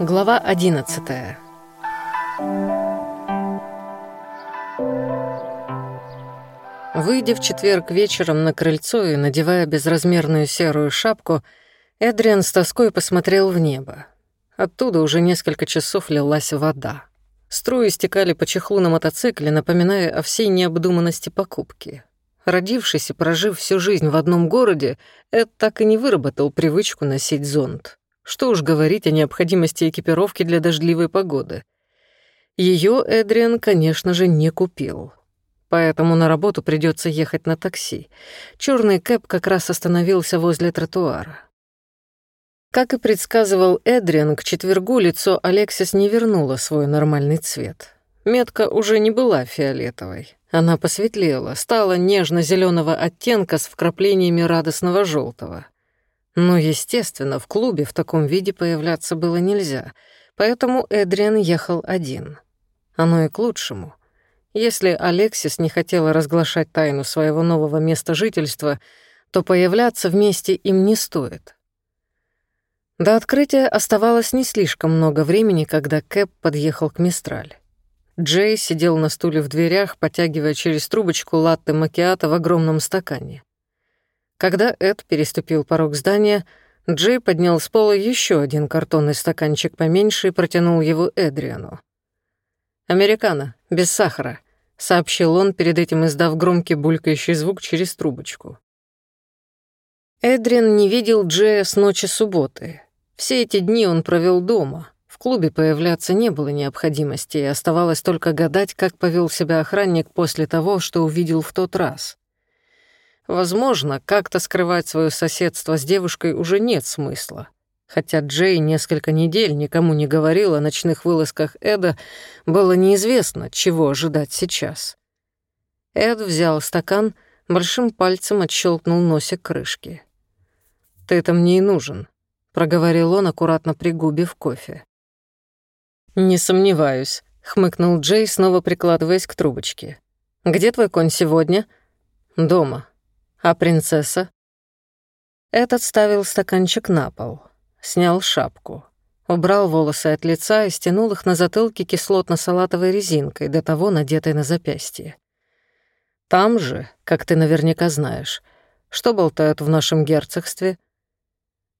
Глава 11 Выйдя в четверг вечером на крыльцо и надевая безразмерную серую шапку, Эдриан с тоской посмотрел в небо. Оттуда уже несколько часов лилась вода. Струи стекали по чехлу на мотоцикле, напоминая о всей необдуманности покупки. Родившись и прожив всю жизнь в одном городе, Эд так и не выработал привычку носить зонт. Что уж говорить о необходимости экипировки для дождливой погоды. Ее Эдриан, конечно же, не купил поэтому на работу придется ехать на такси. Черный кэп как раз остановился возле тротуара. Как и предсказывал Эдриан, к четвергу лицо Алексис не вернуло свой нормальный цвет. Метка уже не была фиолетовой. Она посветлела, стала нежно зеленого оттенка с вкраплениями радостного желтого. Но, естественно, в клубе в таком виде появляться было нельзя, поэтому Эдриан ехал один. Оно и к лучшему — если Алексис не хотела разглашать тайну своего нового места жительства, то появляться вместе им не стоит. До открытия оставалось не слишком много времени, когда Кэп подъехал к Мистраль. Джей сидел на стуле в дверях, потягивая через трубочку латте макиато в огромном стакане. Когда Эд переступил порог здания, Джей поднял с пола еще один картонный стаканчик поменьше и протянул его Эдриану. «Американо, без сахара», — сообщил он, перед этим издав громкий булькающий звук через трубочку. Эдрин не видел Джея с ночи субботы. Все эти дни он провел дома. В клубе появляться не было необходимости, и оставалось только гадать, как повел себя охранник после того, что увидел в тот раз. Возможно, как-то скрывать свое соседство с девушкой уже нет смысла. Хотя Джей несколько недель никому не говорил о ночных вылазках Эда, было неизвестно, чего ожидать сейчас. Эд взял стакан, большим пальцем отщелкнул носик крышки. «Ты это мне и нужен», — проговорил он, аккуратно пригубив кофе. «Не сомневаюсь», — хмыкнул Джей, снова прикладываясь к трубочке. «Где твой конь сегодня?» «Дома. А принцесса?» Этот ставил стаканчик на пол снял шапку, убрал волосы от лица и стянул их на затылке кислотно-салатовой резинкой, до того надетой на запястье. Там же, как ты наверняка знаешь, что болтают в нашем герцогстве?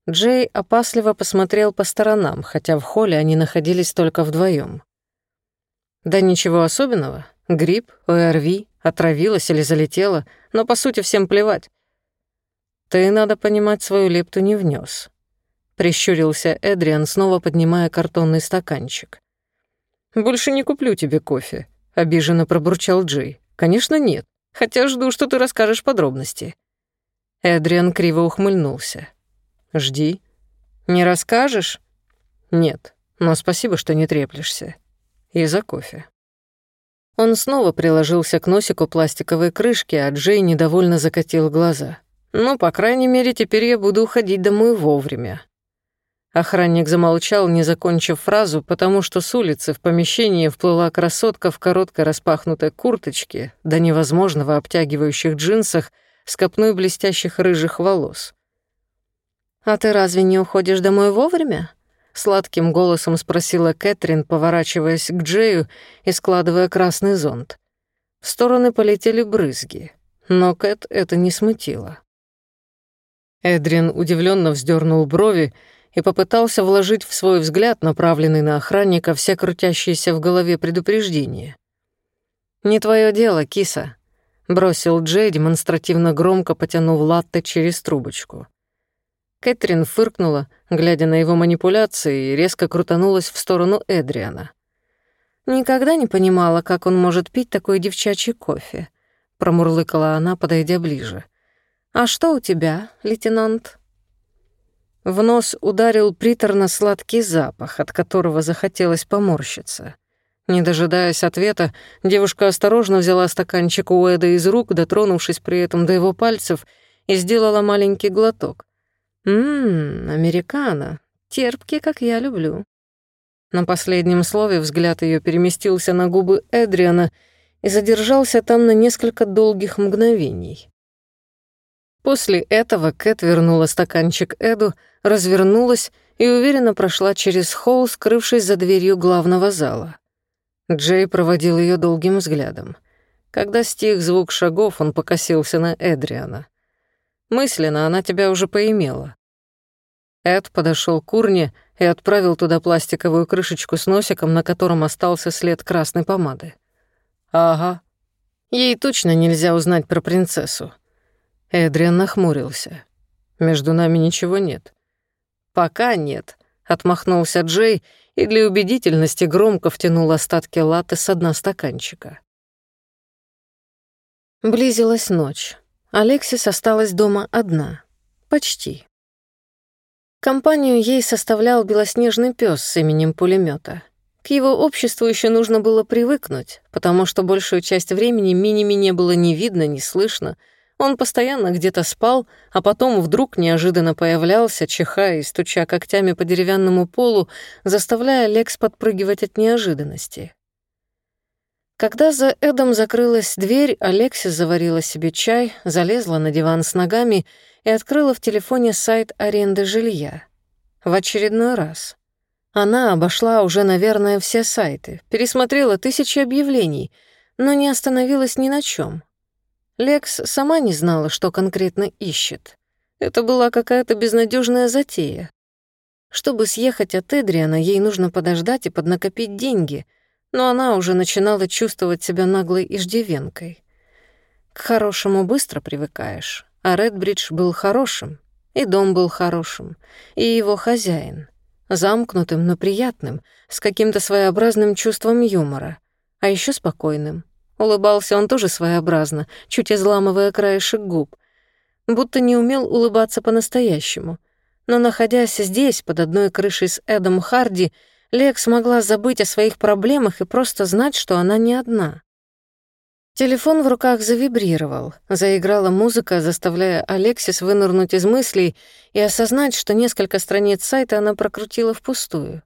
Джей опасливо посмотрел по сторонам, хотя в холле они находились только вдвоем. Да ничего особенного. Грипп, ОРВИ, отравилась или залетела, но по сути всем плевать. Ты, надо понимать, свою лепту не внес. Прищурился Эдриан, снова поднимая картонный стаканчик. «Больше не куплю тебе кофе», — обиженно пробурчал Джей. «Конечно, нет. Хотя жду, что ты расскажешь подробности». Эдриан криво ухмыльнулся. «Жди. Не расскажешь?» «Нет, но спасибо, что не треплешься. И за кофе». Он снова приложился к носику пластиковой крышки, а Джей недовольно закатил глаза. «Ну, по крайней мере, теперь я буду уходить домой вовремя. Охранник замолчал, не закончив фразу, потому что с улицы в помещение вплыла красотка в короткой распахнутой курточке, до невозможного обтягивающих джинсах, с копной блестящих рыжих волос. «А ты разве не уходишь домой вовремя?» Сладким голосом спросила Кэтрин, поворачиваясь к Джею и складывая красный зонт. В стороны полетели брызги, но Кэт это не смутило. Эдрин удивленно вздернул брови и попытался вложить в свой взгляд, направленный на охранника, все крутящиеся в голове предупреждения. «Не твое дело, киса», — бросил Джей, демонстративно громко потянув латте через трубочку. Кэтрин фыркнула, глядя на его манипуляции, и резко крутанулась в сторону Эдриана. «Никогда не понимала, как он может пить такой девчачий кофе», — промурлыкала она, подойдя ближе. «А что у тебя, лейтенант?» В нос ударил приторно-сладкий запах, от которого захотелось поморщиться. Не дожидаясь ответа, девушка осторожно взяла стаканчик у Эда из рук, дотронувшись при этом до его пальцев, и сделала маленький глоток. «Ммм, американо, терпкий, как я люблю». На последнем слове взгляд ее переместился на губы Эдриана и задержался там на несколько долгих мгновений. После этого Кэт вернула стаканчик Эду, развернулась и уверенно прошла через холл, скрывшись за дверью главного зала. Джей проводил ее долгим взглядом. Когда стих звук шагов, он покосился на Эдриана. Мысленно она тебя уже поимела. Эд подошел к урне и отправил туда пластиковую крышечку с носиком, на котором остался след красной помады. «Ага. Ей точно нельзя узнать про принцессу». Эдриан нахмурился. «Между нами ничего нет». «Пока нет», — отмахнулся Джей и для убедительности громко втянул остатки латы с дна стаканчика. Близилась ночь. Алексис осталась дома одна. Почти. Компанию ей составлял белоснежный пес с именем пулемета. К его обществу еще нужно было привыкнуть, потому что большую часть времени Миними не было ни видно, ни слышно. Он постоянно где-то спал, а потом вдруг неожиданно появлялся, чихая и стуча когтями по деревянному полу, заставляя Лекс подпрыгивать от неожиданности. Когда за Эдом закрылась дверь, Алексис заварила себе чай, залезла на диван с ногами и открыла в телефоне сайт аренды жилья. В очередной раз. Она обошла уже, наверное, все сайты, пересмотрела тысячи объявлений, но не остановилась ни на чем. Лекс сама не знала, что конкретно ищет. Это была какая-то безнадежная затея. Чтобы съехать от Эдриана, ей нужно подождать и поднакопить деньги, но она уже начинала чувствовать себя наглой иждивенкой. К хорошему быстро привыкаешь. А Редбридж был хорошим, и дом был хорошим, и его хозяин. Замкнутым, но приятным, с каким-то своеобразным чувством юмора, а еще спокойным. Улыбался он тоже своеобразно, чуть изламывая краешек губ. Будто не умел улыбаться по-настоящему. Но находясь здесь, под одной крышей с Эдом Харди, Лекс могла забыть о своих проблемах и просто знать, что она не одна. Телефон в руках завибрировал, заиграла музыка, заставляя Алексис вынырнуть из мыслей и осознать, что несколько страниц сайта она прокрутила впустую.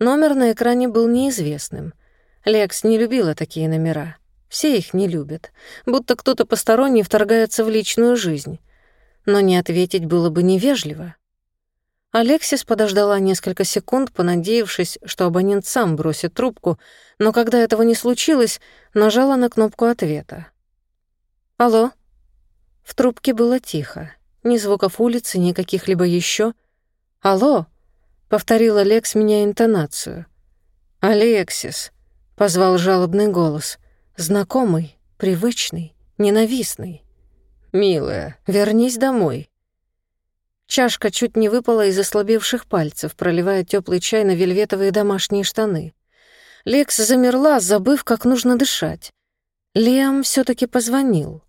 Номер на экране был неизвестным. Лекс не любила такие номера. Все их не любят, будто кто-то посторонний вторгается в личную жизнь. Но не ответить было бы невежливо. Алексис подождала несколько секунд, понадеявшись, что абонент сам бросит трубку, но когда этого не случилось, нажала на кнопку ответа. «Алло?» В трубке было тихо. Ни звуков улицы, ни каких-либо еще. «Алло?» — повторил Алекс, меня интонацию. «Алексис», — позвал жалобный голос. Знакомый, привычный, ненавистный. «Милая, вернись домой». Чашка чуть не выпала из ослабевших пальцев, проливая теплый чай на вельветовые домашние штаны. Лекс замерла, забыв, как нужно дышать. Лиам все таки позвонил.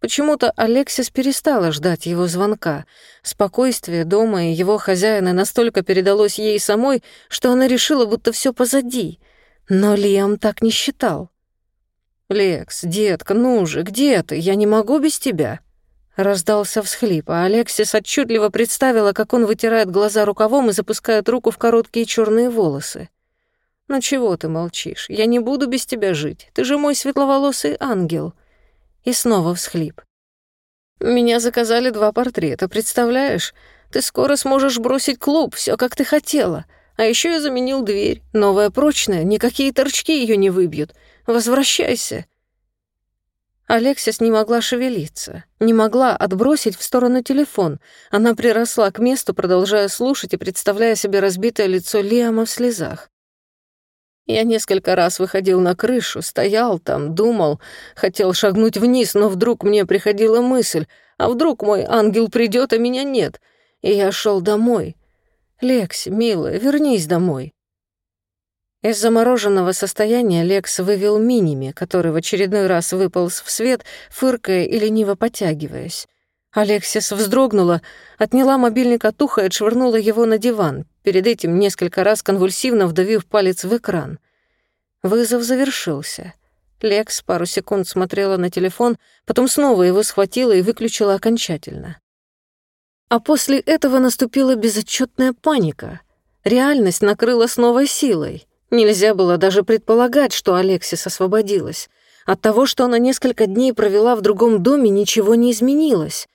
Почему-то Алексис перестала ждать его звонка. Спокойствие дома и его хозяина настолько передалось ей самой, что она решила, будто все позади. Но Лиам так не считал. «Лекс, детка, ну же, где ты? Я не могу без тебя». Раздался всхлип, а Алексис отчетливо представила, как он вытирает глаза рукавом и запускает руку в короткие черные волосы. «Ну чего ты молчишь? Я не буду без тебя жить. Ты же мой светловолосый ангел». И снова всхлип. «Меня заказали два портрета, представляешь? Ты скоро сможешь бросить клуб, все как ты хотела. А еще я заменил дверь, новая прочная, никакие торчки ее не выбьют. Возвращайся». Алексис не могла шевелиться, не могла отбросить в сторону телефон. Она приросла к месту, продолжая слушать и представляя себе разбитое лицо Лиама в слезах. Я несколько раз выходил на крышу, стоял там, думал, хотел шагнуть вниз, но вдруг мне приходила мысль, а вдруг мой ангел придет, а меня нет. И я шел домой. «Лекс, милая, вернись домой». Из замороженного состояния Лекс вывел Миними, который в очередной раз выполз в свет, фыркая и лениво потягиваясь. Алексис вздрогнула, отняла мобильник от уха и отшвырнула его на диван, перед этим несколько раз конвульсивно вдавив палец в экран. Вызов завершился. Лекс пару секунд смотрела на телефон, потом снова его схватила и выключила окончательно. А после этого наступила безотчетная паника. Реальность накрыла с новой силой. Нельзя было даже предполагать, что Алексис освободилась. От того, что она несколько дней провела в другом доме, ничего не изменилось.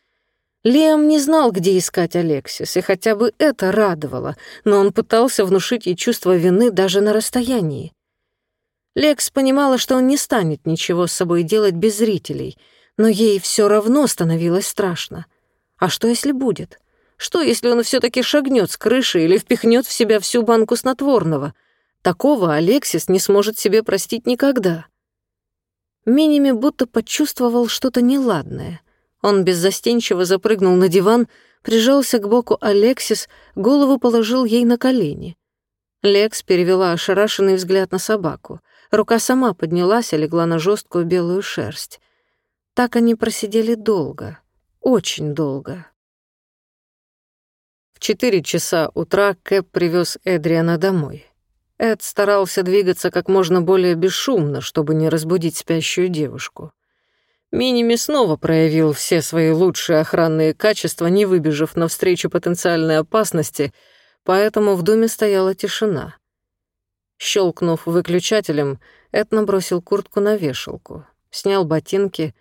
Лиам не знал, где искать Алексис, и хотя бы это радовало, но он пытался внушить ей чувство вины даже на расстоянии. Лекс понимала, что он не станет ничего с собой делать без зрителей, но ей все равно становилось страшно. А что, если будет? Что, если он все таки шагнет с крыши или впихнет в себя всю банку снотворного? Такого Алексис не сможет себе простить никогда. Миними будто почувствовал что-то неладное — он беззастенчиво запрыгнул на диван, прижался к боку Алексис, голову положил ей на колени. Лекс перевела ошарашенный взгляд на собаку. Рука сама поднялась и легла на жесткую белую шерсть. Так они просидели долго, очень долго. В четыре часа утра Кэп привез Эдриана домой. Эд старался двигаться как можно более бесшумно, чтобы не разбудить спящую девушку. Миними снова проявил все свои лучшие охранные качества, не выбежав навстречу потенциальной опасности, поэтому в доме стояла тишина. Щелкнув выключателем, Эд набросил куртку на вешалку, снял ботинки,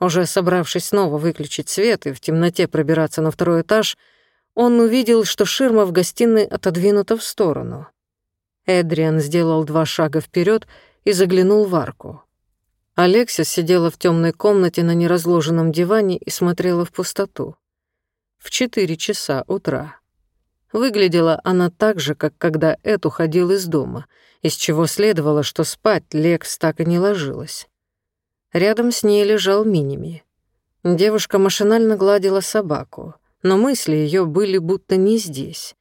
уже собравшись снова выключить свет и в темноте пробираться на второй этаж, он увидел, что ширма в гостиной отодвинута в сторону. Эдриан сделал два шага вперед и заглянул в арку. Алексис сидела в темной комнате на неразложенном диване и смотрела в пустоту. В четыре часа утра. Выглядела она так же, как когда Эд уходил из дома, из чего следовало, что спать Лекс так и не ложилась. Рядом с ней лежал Миними. Девушка машинально гладила собаку, но мысли ее были будто не здесь.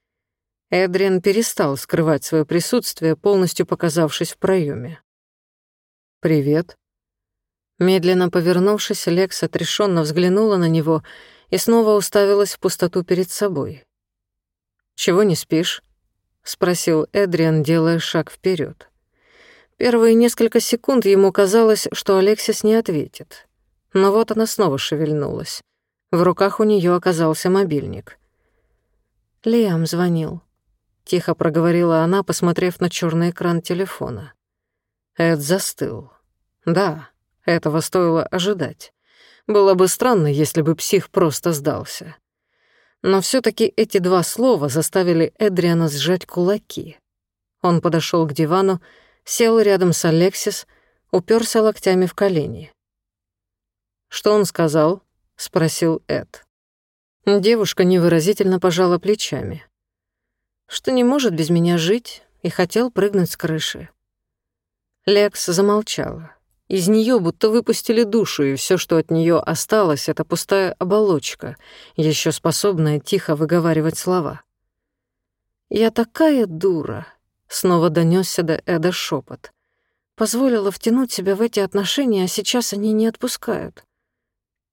Эдриан перестал скрывать свое присутствие, полностью показавшись в проеме. «Привет», Медленно повернувшись, Лекс отрешенно взглянула на него и снова уставилась в пустоту перед собой. «Чего не спишь?» — спросил Эдриан, делая шаг вперед. Первые несколько секунд ему казалось, что Алексис не ответит. Но вот она снова шевельнулась. В руках у нее оказался мобильник. «Лиам звонил», — тихо проговорила она, посмотрев на черный экран телефона. Эд застыл. «Да, этого стоило ожидать. Было бы странно, если бы псих просто сдался. Но все таки эти два слова заставили Эдриана сжать кулаки. Он подошел к дивану, сел рядом с Алексис, уперся локтями в колени. «Что он сказал?» — спросил Эд. Девушка невыразительно пожала плечами. Что не может без меня жить, и хотел прыгнуть с крыши. Лекс замолчала. Из нее будто выпустили душу, и все, что от нее осталось, это пустая оболочка, еще способная тихо выговаривать слова. «Я такая дура», — снова донесся до Эда шепот. «Позволила втянуть себя в эти отношения, а сейчас они не отпускают».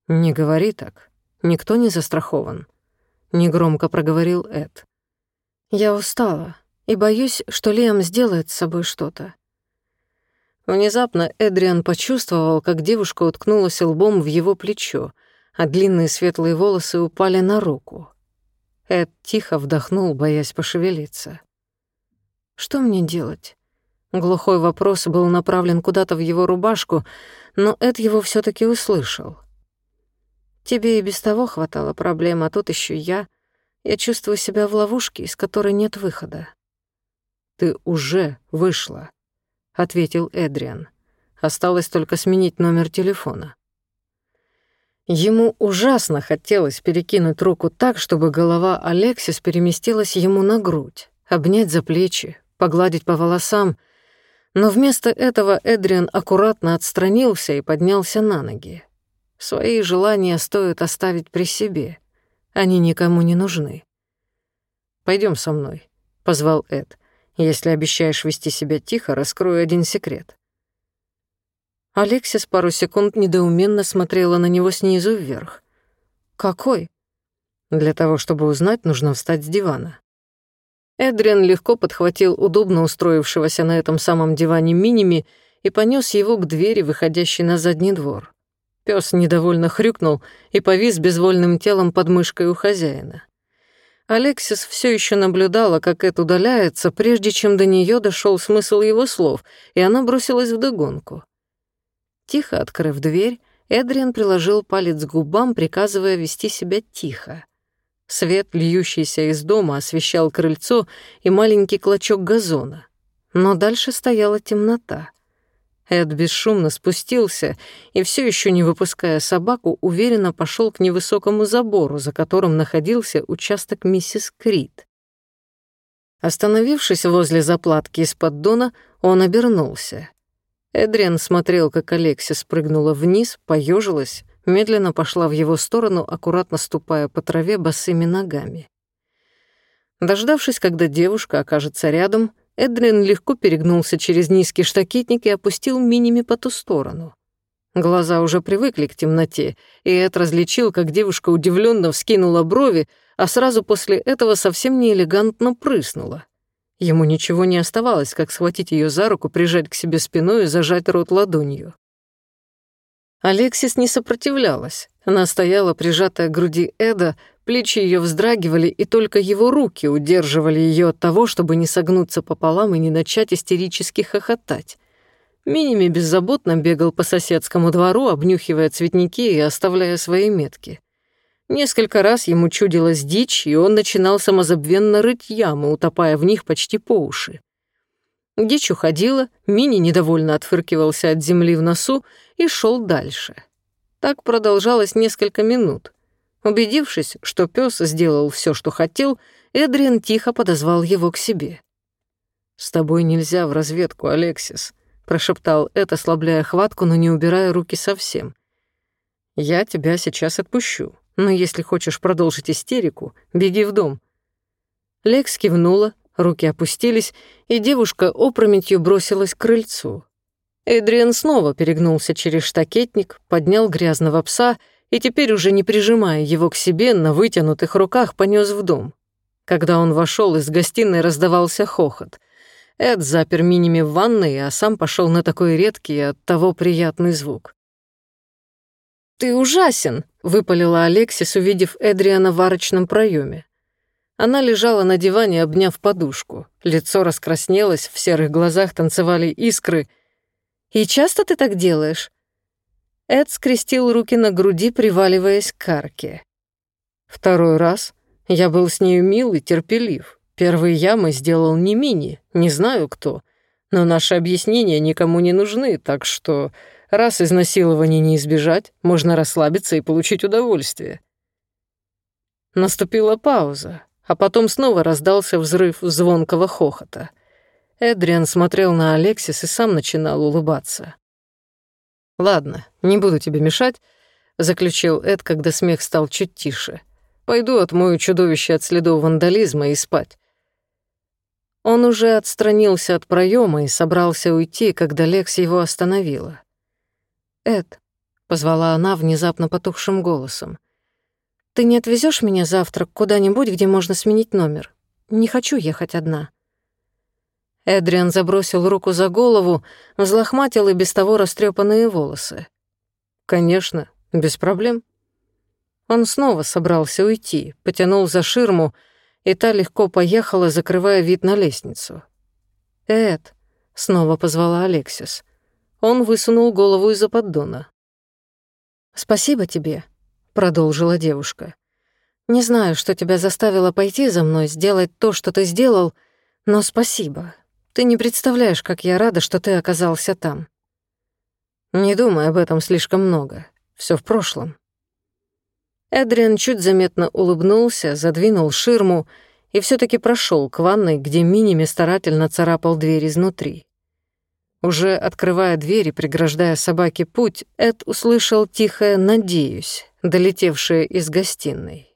«Не говори так. Никто не застрахован», — негромко проговорил Эд. «Я устала и боюсь, что Лиам сделает с собой что-то. Внезапно Эдриан почувствовал, как девушка уткнулась лбом в его плечо, а длинные светлые волосы упали на руку. Эд тихо вдохнул, боясь пошевелиться. «Что мне делать?» Глухой вопрос был направлен куда-то в его рубашку, но Эд его все таки услышал. «Тебе и без того хватало проблем, а тут еще я. Я чувствую себя в ловушке, из которой нет выхода». «Ты уже вышла», ответил Эдриан. Осталось только сменить номер телефона. Ему ужасно хотелось перекинуть руку так, чтобы голова Алексис переместилась ему на грудь, обнять за плечи, погладить по волосам, но вместо этого Эдриан аккуратно отстранился и поднялся на ноги. Свои желания стоит оставить при себе. Они никому не нужны. Пойдем со мной», — позвал Эд. Если обещаешь вести себя тихо, раскрою один секрет». Алексис пару секунд недоуменно смотрела на него снизу вверх. «Какой?» «Для того, чтобы узнать, нужно встать с дивана». Эдриан легко подхватил удобно устроившегося на этом самом диване Миними и понес его к двери, выходящей на задний двор. Пес недовольно хрюкнул и повис безвольным телом под мышкой у хозяина. Алексис все еще наблюдала, как Эд удаляется, прежде чем до нее дошел смысл его слов, и она бросилась в догонку. Тихо открыв дверь, Эдриан приложил палец к губам, приказывая вести себя тихо. Свет, льющийся из дома, освещал крыльцо и маленький клочок газона. Но дальше стояла темнота. Эд бесшумно спустился и, все еще не выпуская собаку, уверенно пошел к невысокому забору, за которым находился участок миссис Крид. Остановившись возле заплатки из поддона, он обернулся. Эдриан смотрел, как Алексия спрыгнула вниз, поежилась, медленно пошла в его сторону, аккуратно ступая по траве босыми ногами. Дождавшись, когда девушка окажется рядом, Эдриан легко перегнулся через низкий штакетник и опустил миними по ту сторону. Глаза уже привыкли к темноте, и Эд различил, как девушка удивленно вскинула брови, а сразу после этого совсем неэлегантно прыснула. Ему ничего не оставалось, как схватить ее за руку, прижать к себе спиной и зажать рот ладонью. Алексис не сопротивлялась. Она стояла, прижатая к груди Эда, плечи ее вздрагивали, и только его руки удерживали ее от того, чтобы не согнуться пополам и не начать истерически хохотать. Миними беззаботно бегал по соседскому двору, обнюхивая цветники и оставляя свои метки. Несколько раз ему чудилась дичь, и он начинал самозабвенно рыть ямы, утопая в них почти по уши. Дичь уходила, Мини недовольно отфыркивался от земли в носу и шел дальше. Так продолжалось несколько минут. Убедившись, что пес сделал все, что хотел, Эдриан тихо подозвал его к себе. «С тобой нельзя в разведку, Алексис», — прошептал Эд, ослабляя хватку, но не убирая руки совсем. «Я тебя сейчас отпущу, но если хочешь продолжить истерику, беги в дом». Лекс кивнула, Руки опустились, и девушка опрометью бросилась к крыльцу. Эдриан снова перегнулся через штакетник, поднял грязного пса и теперь уже не прижимая его к себе, на вытянутых руках понес в дом. Когда он вошел, из гостиной раздавался хохот. Эд запер миними в ванной, а сам пошел на такой редкий и оттого приятный звук. «Ты ужасен!» — выпалила Алексис, увидев Эдриана в арочном проеме. Она лежала на диване, обняв подушку. Лицо раскраснелось, в серых глазах танцевали искры. «И часто ты так делаешь?» Эд скрестил руки на груди, приваливаясь к карке. «Второй раз. Я был с нею мил и терпелив. Первые ямы сделал не Мини, не знаю кто. Но наши объяснения никому не нужны, так что раз изнасилования не избежать, можно расслабиться и получить удовольствие». Наступила пауза а потом снова раздался взрыв звонкого хохота. Эдриан смотрел на Алексис и сам начинал улыбаться. «Ладно, не буду тебе мешать», — заключил Эд, когда смех стал чуть тише. «Пойду отмою чудовище от следов вандализма и спать». Он уже отстранился от проема и собрался уйти, когда Лекс его остановила. «Эд», — позвала она внезапно потухшим голосом, ты не отвезешь меня завтра куда-нибудь, где можно сменить номер? Не хочу ехать одна». Эдриан забросил руку за голову, взлохматил и без того растрепанные волосы. «Конечно, без проблем». Он снова собрался уйти, потянул за ширму, и та легко поехала, закрывая вид на лестницу. «Эд», — снова позвала Алексис. Он высунул голову из-за поддона. «Спасибо тебе», продолжила девушка. «Не знаю, что тебя заставило пойти за мной, сделать то, что ты сделал, но спасибо. Ты не представляешь, как я рада, что ты оказался там». «Не думай об этом слишком много. Все в прошлом». Эдриан чуть заметно улыбнулся, задвинул ширму и все таки прошел к ванной, где Миними старательно царапал дверь изнутри. Уже открывая дверь и преграждая собаке путь, Эд услышал тихое «надеюсь», долетевшее из гостиной.